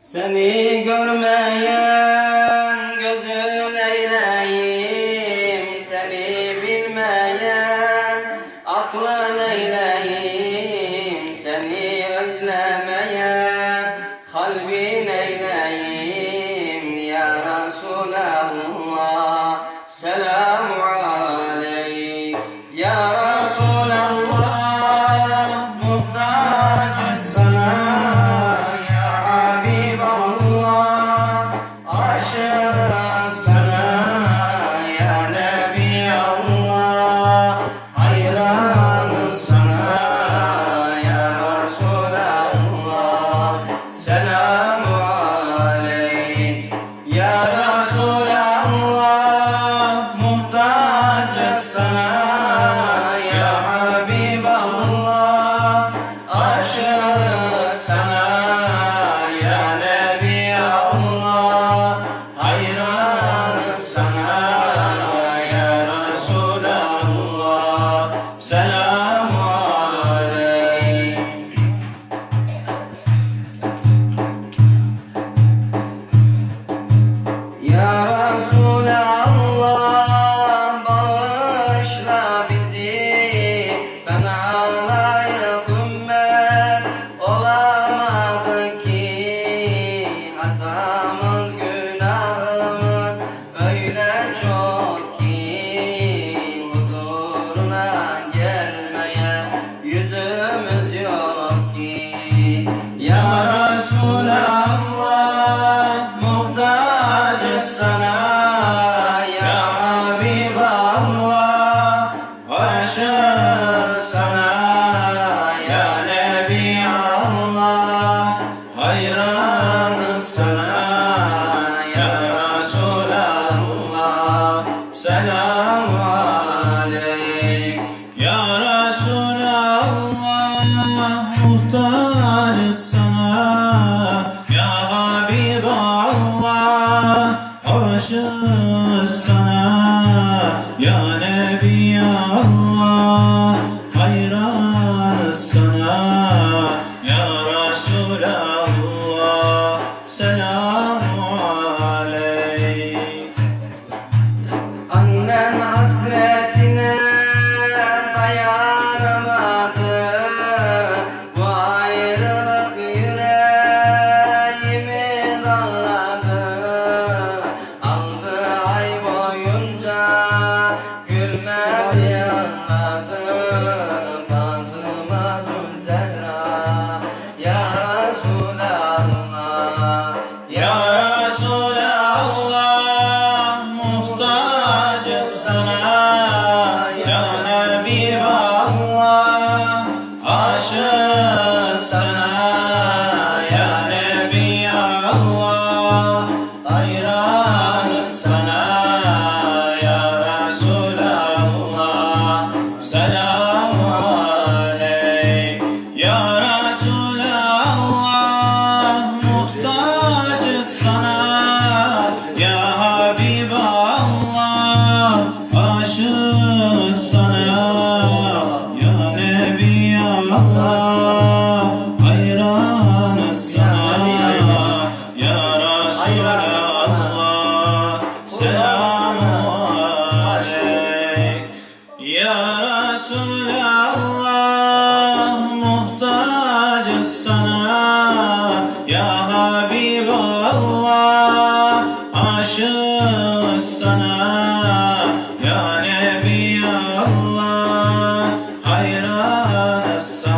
Seni görmeyen gözün eyleyim Seni bilmeyen aklın eyleyim Seni özlemeyen kalbin eyleyim. Ya Resulallah selamu aşığız sana Ya Habiballah aşığız sana Ya Nebi Allah hayranız sana Ya Resulallah selamu aleyk Ya Resulallah muhtacız sana Ya Nebi Allah hayranız sana sana Ya Habiballah aşığız sana Resulallah muhtacız sana. Ya Habiballah aşığız sana. Ya Nebi Allah hayranız sana